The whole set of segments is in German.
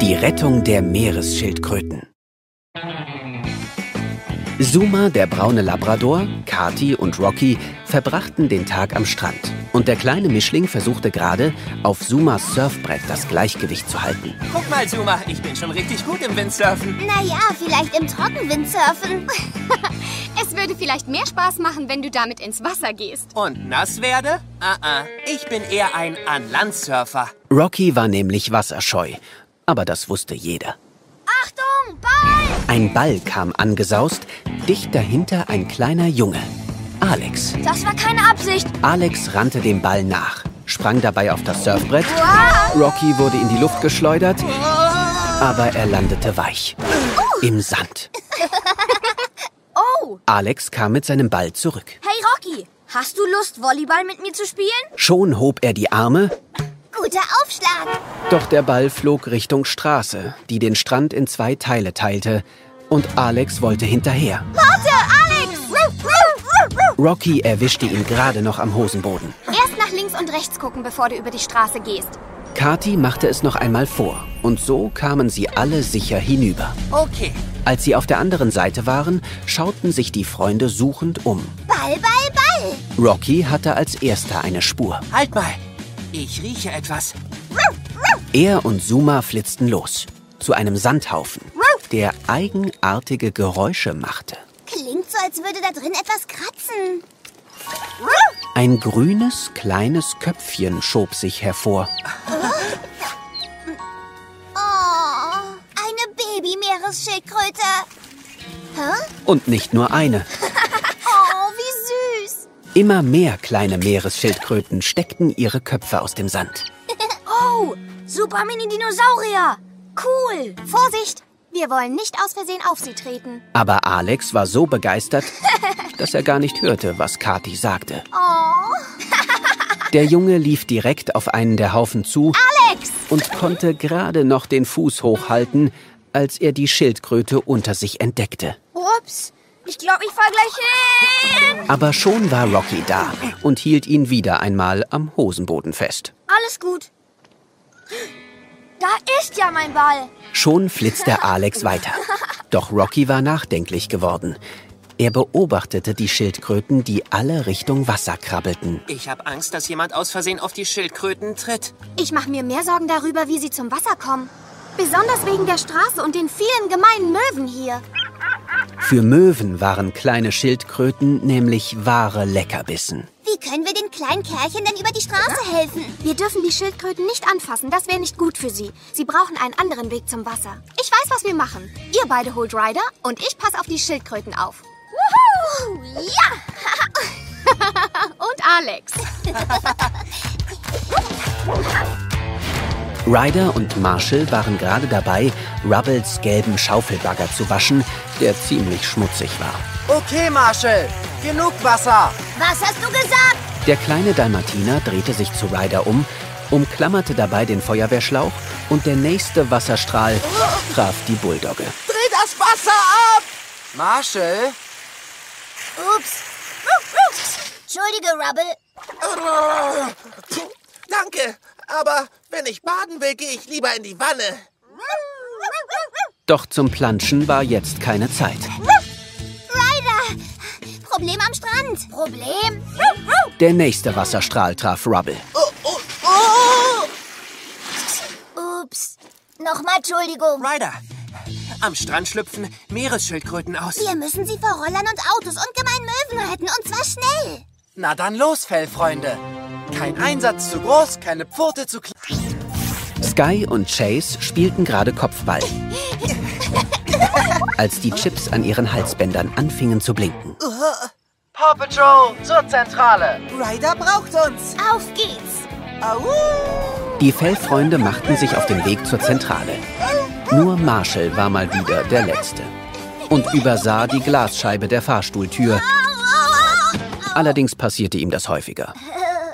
Die Rettung der Meeresschildkröten. Suma, der braune Labrador, Kati und Rocky verbrachten den Tag am Strand. Und der kleine Mischling versuchte gerade, auf Sumas Surfbrett das Gleichgewicht zu halten. Guck mal, Suma, ich bin schon richtig gut im Windsurfen. Naja, vielleicht im Trockenwindsurfen. es würde vielleicht mehr Spaß machen, wenn du damit ins Wasser gehst. Und nass werde? Ah, uh -uh. ich bin eher ein An-Land-Surfer. Rocky war nämlich wasserscheu, aber das wusste jeder. Achtung, Ball! Ein Ball kam angesaust, dicht dahinter ein kleiner Junge. Alex. Das war keine Absicht. Alex rannte dem Ball nach, sprang dabei auf das Surfbrett. Wow. Rocky wurde in die Luft geschleudert, aber er landete weich. Uh. Im Sand. oh. Alex kam mit seinem Ball zurück. Hey Rocky, hast du Lust, Volleyball mit mir zu spielen? Schon hob er die Arme. Guter Aufschlag. Doch der Ball flog Richtung Straße, die den Strand in zwei Teile teilte. Und Alex wollte hinterher. Warte, Alex! Rocky erwischte ihn gerade noch am Hosenboden. Erst nach links und rechts gucken, bevor du über die Straße gehst. Kati machte es noch einmal vor. Und so kamen sie alle sicher hinüber. Okay. Als sie auf der anderen Seite waren, schauten sich die Freunde suchend um. Ball, Ball, Ball! Rocky hatte als erster eine Spur. Halt mal! Ich rieche etwas. Er und Suma flitzten los. Zu einem Sandhaufen, der eigenartige Geräusche machte. Klingt so, als würde da drin etwas kratzen. Ein grünes, kleines Köpfchen schob sich hervor. Oh, eine Baby-Meeresschildkröte. Und nicht nur eine. Immer mehr kleine Meeresschildkröten steckten ihre Köpfe aus dem Sand. oh, super Mini-Dinosaurier. Cool. Vorsicht, wir wollen nicht aus Versehen auf sie treten. Aber Alex war so begeistert, dass er gar nicht hörte, was Kathi sagte. Oh. Der Junge lief direkt auf einen der Haufen zu Alex! und konnte gerade noch den Fuß hochhalten, als er die Schildkröte unter sich entdeckte. Ups, ich glaube, ich fall gleich hin. Aber schon war Rocky da und hielt ihn wieder einmal am Hosenboden fest. Alles gut. Da ist ja mein Ball. Schon flitzte Alex weiter. Doch Rocky war nachdenklich geworden. Er beobachtete die Schildkröten, die alle Richtung Wasser krabbelten. Ich habe Angst, dass jemand aus Versehen auf die Schildkröten tritt. Ich mache mir mehr Sorgen darüber, wie sie zum Wasser kommen. Besonders wegen der Straße und den vielen gemeinen Möwen hier. Für Möwen waren kleine Schildkröten nämlich wahre Leckerbissen. Wie können wir den kleinen Kerlchen denn über die Straße helfen? Wir dürfen die Schildkröten nicht anfassen, das wäre nicht gut für sie. Sie brauchen einen anderen Weg zum Wasser. Ich weiß, was wir machen. Ihr beide holt Ryder und ich passe auf die Schildkröten auf. Wuhu! Ja! und Alex. Ryder und Marshall waren gerade dabei, Rubbles gelben Schaufelbagger zu waschen, der ziemlich schmutzig war. Okay, Marshall, genug Wasser. Was hast du gesagt? Der kleine Dalmatiner drehte sich zu Ryder um, umklammerte dabei den Feuerwehrschlauch und der nächste Wasserstrahl traf die Bulldogge. Dreh das Wasser ab! Marshall? Ups. Entschuldige, Rubble. Danke, aber wenn ich baden will, gehe ich lieber in die Wanne. Doch zum Planschen war jetzt keine Zeit. Ryder! Problem am Strand. Problem? Der nächste Wasserstrahl traf Rubble. Oh, oh, oh! Ups. Nochmal Entschuldigung. Ryder, am Strand schlüpfen Meeresschildkröten aus. Wir müssen sie vor Rollern und Autos und gemeinen Möwen retten, und zwar schnell. Na dann los, Fellfreunde. Kein Einsatz zu groß, keine Pfote zu klein. Sky und Chase spielten gerade Kopfball. als die Chips an ihren Halsbändern anfingen zu blinken. Paw Patrol zur Zentrale. Ryder braucht uns. Auf geht's. Au. Die Fellfreunde machten sich auf den Weg zur Zentrale. Nur Marshall war mal wieder der Letzte und übersah die Glasscheibe der Fahrstuhltür. Allerdings passierte ihm das häufiger.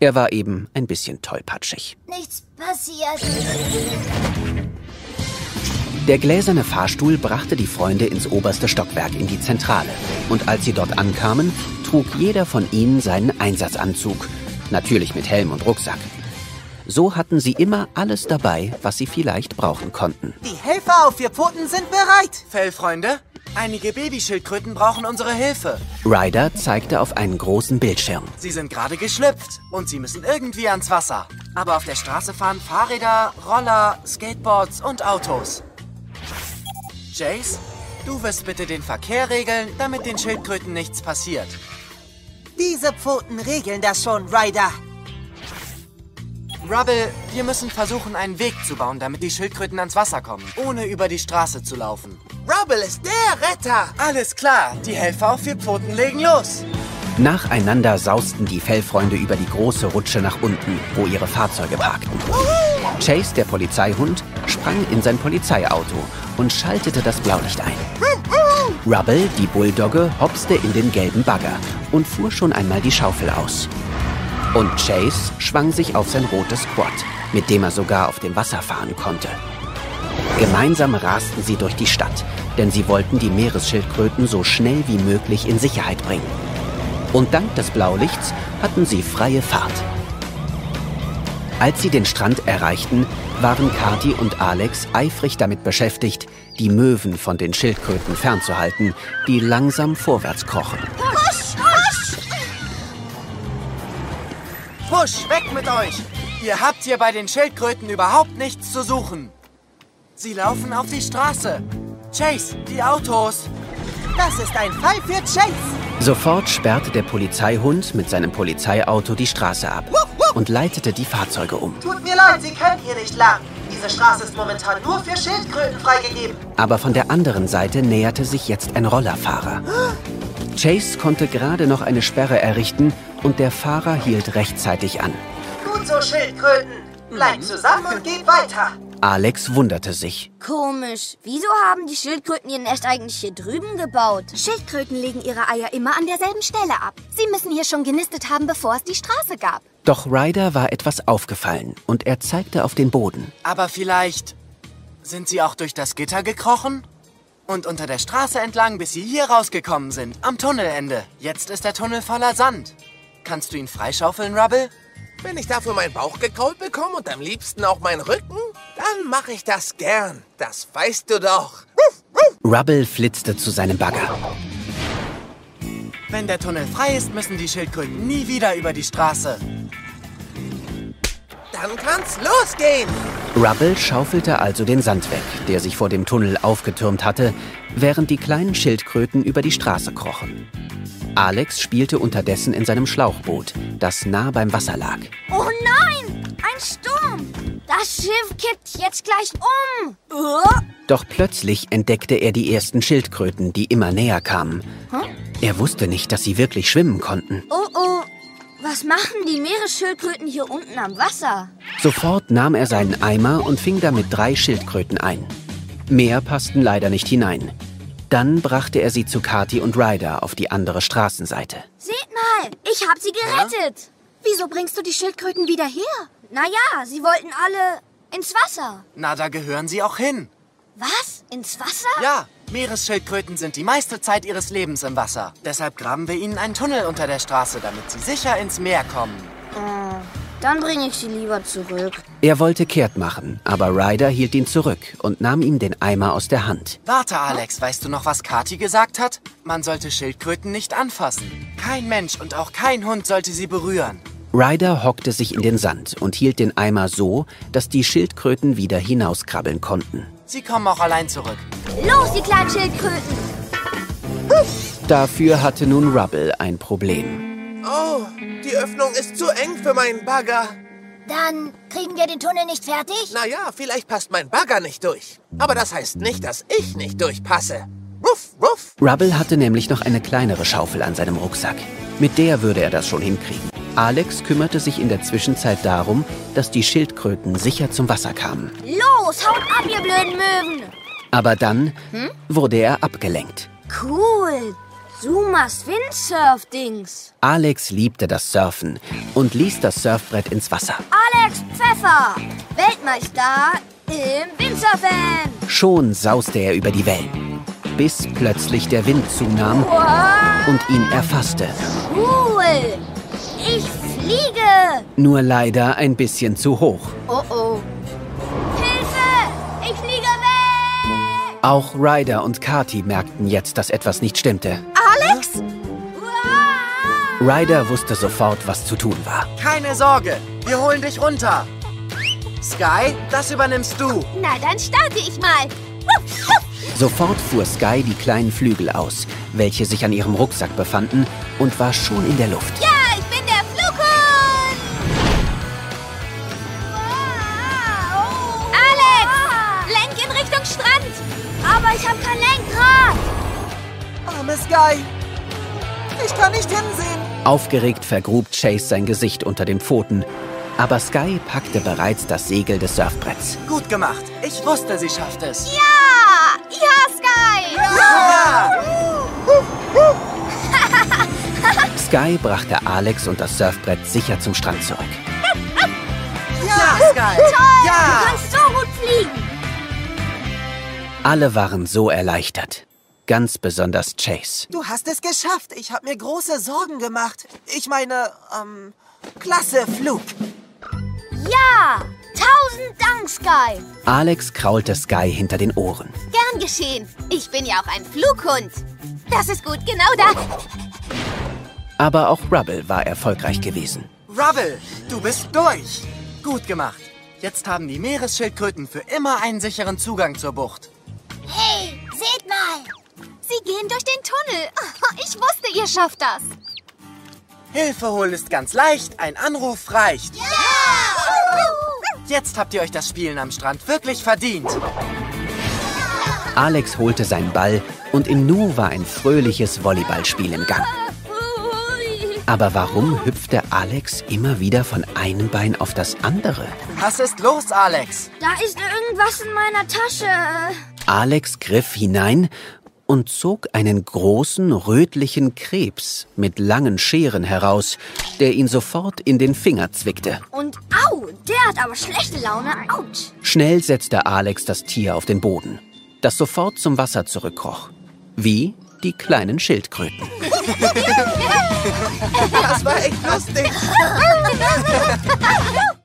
Er war eben ein bisschen tollpatschig. Nichts passiert. Der gläserne Fahrstuhl brachte die Freunde ins oberste Stockwerk in die Zentrale. Und als sie dort ankamen, trug jeder von ihnen seinen Einsatzanzug. Natürlich mit Helm und Rucksack. So hatten sie immer alles dabei, was sie vielleicht brauchen konnten. Die Helfer auf vier Pfoten sind bereit. Fellfreunde, einige Babyschildkröten brauchen unsere Hilfe. Ryder zeigte auf einen großen Bildschirm. Sie sind gerade geschlüpft und sie müssen irgendwie ans Wasser. Aber auf der Straße fahren Fahrräder, Roller, Skateboards und Autos. Jace, du wirst bitte den Verkehr regeln, damit den Schildkröten nichts passiert. Diese Pfoten regeln das schon, Ryder. Rubble, wir müssen versuchen, einen Weg zu bauen, damit die Schildkröten ans Wasser kommen, ohne über die Straße zu laufen. Rubble ist der Retter. Alles klar, die Helfer auf vier Pfoten legen los. Nacheinander sausten die Fellfreunde über die große Rutsche nach unten, wo ihre Fahrzeuge parkten. Chase, der Polizeihund, sprang in sein Polizeiauto und schaltete das Blaulicht ein. Rubble, die Bulldogge, hopste in den gelben Bagger und fuhr schon einmal die Schaufel aus. Und Chase schwang sich auf sein rotes Quad, mit dem er sogar auf dem Wasser fahren konnte. Gemeinsam rasten sie durch die Stadt, denn sie wollten die Meeresschildkröten so schnell wie möglich in Sicherheit bringen. Und dank des Blaulichts hatten sie freie Fahrt. Als sie den Strand erreichten, waren Kati und Alex eifrig damit beschäftigt, die Möwen von den Schildkröten fernzuhalten, die langsam vorwärts krochen. Push, weg mit euch! Ihr habt hier bei den Schildkröten überhaupt nichts zu suchen. Sie laufen auf die Straße. Chase, die Autos. Das ist ein Fall für Chase. Sofort sperrte der Polizeihund mit seinem Polizeiauto die Straße ab und leitete die Fahrzeuge um. Tut mir leid, Sie können hier nicht lang. Diese Straße ist momentan nur für Schildkröten freigegeben. Aber von der anderen Seite näherte sich jetzt ein Rollerfahrer. Chase konnte gerade noch eine Sperre errichten und der Fahrer hielt rechtzeitig an. Gut so, Schildkröten. Bleibt zusammen und geht weiter. Alex wunderte sich. Komisch. Wieso haben die Schildkröten ihr Nest eigentlich hier drüben gebaut? Schildkröten legen ihre Eier immer an derselben Stelle ab. Sie müssen hier schon genistet haben, bevor es die Straße gab. Doch Ryder war etwas aufgefallen und er zeigte auf den Boden. Aber vielleicht sind sie auch durch das Gitter gekrochen? Und unter der Straße entlang, bis sie hier rausgekommen sind, am Tunnelende. Jetzt ist der Tunnel voller Sand. Kannst du ihn freischaufeln, Rubble? Wenn ich dafür meinen Bauch gekrault bekomme und am liebsten auch meinen Rücken, dann mache ich das gern. Das weißt du doch. Rubble flitzte zu seinem Bagger. Wenn der Tunnel frei ist, müssen die Schildkröten nie wieder über die Straße. Dann kann's losgehen. Rubble schaufelte also den Sand weg, der sich vor dem Tunnel aufgetürmt hatte, während die kleinen Schildkröten über die Straße krochen. Alex spielte unterdessen in seinem Schlauchboot, das nah beim Wasser lag. Oh nein! Ein Sturm! Das Schiff kippt jetzt gleich um! Doch plötzlich entdeckte er die ersten Schildkröten, die immer näher kamen. Er wusste nicht, dass sie wirklich schwimmen konnten. Oh oh! Was machen die Meeresschildkröten hier unten am Wasser? Sofort nahm er seinen Eimer und fing damit drei Schildkröten ein. Mehr passten leider nicht hinein. Dann brachte er sie zu Kati und Ryder auf die andere Straßenseite. Seht mal, ich hab sie gerettet. Wieso bringst du die Schildkröten wieder her? Naja, sie wollten alle ins Wasser. Na, da gehören sie auch hin. Was? Ins Wasser? Ja, Meeresschildkröten sind die meiste Zeit ihres Lebens im Wasser. Deshalb graben wir ihnen einen Tunnel unter der Straße, damit sie sicher ins Meer kommen. Dann bringe ich sie lieber zurück. Er wollte kehrt machen, aber Ryder hielt ihn zurück und nahm ihm den Eimer aus der Hand. Warte, Alex, weißt du noch, was Kati gesagt hat? Man sollte Schildkröten nicht anfassen. Kein Mensch und auch kein Hund sollte sie berühren. Ryder hockte sich in den Sand und hielt den Eimer so, dass die Schildkröten wieder hinauskrabbeln konnten. Sie kommen auch allein zurück. Los, die kleinen Schildkröten! Dafür hatte nun Rubble ein Problem. Oh, die Öffnung ist zu eng für meinen Bagger. Dann kriegen wir den Tunnel nicht fertig? Naja, vielleicht passt mein Bagger nicht durch. Aber das heißt nicht, dass ich nicht durchpasse. Ruff, ruff. Rubble hatte nämlich noch eine kleinere Schaufel an seinem Rucksack. Mit der würde er das schon hinkriegen. Alex kümmerte sich in der Zwischenzeit darum, dass die Schildkröten sicher zum Wasser kamen. Los, haut ab, ihr blöden Möwen! Aber dann wurde er abgelenkt. Cool. Sumas Windsurf-Dings. Alex liebte das Surfen und ließ das Surfbrett ins Wasser. Alex Pfeffer, Weltmeister im Windsurfen. Schon sauste er über die Wellen, bis plötzlich der Wind zunahm Wow, und ihn erfasste. cool. Ich fliege. Nur leider ein bisschen zu hoch. Oh oh. Hilfe! Ich fliege weg! Auch Ryder und Kati merkten jetzt, dass etwas nicht stimmte. Ryder wusste sofort, was zu tun war. Keine Sorge, wir holen dich runter. Sky, das übernimmst du. Na, dann starte ich mal. Sofort fuhr Sky die kleinen Flügel aus, welche sich an ihrem Rucksack befanden, und war schon in der Luft. Ja, ich bin der Flughund. Alex, lenk in Richtung Strand. Aber ich habe kein Lenkrad. Arme Sky. Ich kann nicht hinsehen. Aufgeregt vergrub Chase sein Gesicht unter den Pfoten, aber Sky packte bereits das Segel des Surfbretts. Gut gemacht. Ich wusste, sie schafft es. Ja, ja, Sky. Ja! Sky brachte Alex und das Surfbrett sicher zum Strand zurück. Ja, Sky! Du Ja! kannst so gut fliegen. Alle waren so erleichtert. Ganz besonders Chase. Du hast es geschafft. Ich habe mir große Sorgen gemacht. Ich meine, ähm, klasse Flug. Ja! Tausend Dank, Sky. Alex kraulte Sky hinter den Ohren. Gern geschehen. Ich bin ja auch ein Flughund. Das ist gut, genau da. Aber auch Rubble war erfolgreich gewesen. Rubble, du bist durch. Gut gemacht. Jetzt haben die Meeresschildkröten für immer einen sicheren Zugang zur Bucht. Hey. Sie gehen durch den Tunnel. Ich wusste, ihr schafft das. Hilfe holen ist ganz leicht, ein Anruf reicht. Jetzt habt ihr euch das Spielen am Strand wirklich verdient. Alex holte seinen Ball und im Nu war ein fröhliches Volleyballspiel im Gang. Aber warum hüpfte Alex immer wieder von einem Bein auf das andere? Was ist los, Alex? Da ist irgendwas in meiner Tasche. Alex griff hinein und zog einen großen rötlichen Krebs mit langen Scheren heraus, der ihn sofort in den Finger zwickte. Und au, der hat aber schlechte Laune. Autsch. Schnell setzte Alex das Tier auf den Boden, das sofort zum Wasser zurückkroch. Wie die kleinen Schildkröten. Das war echt lustig.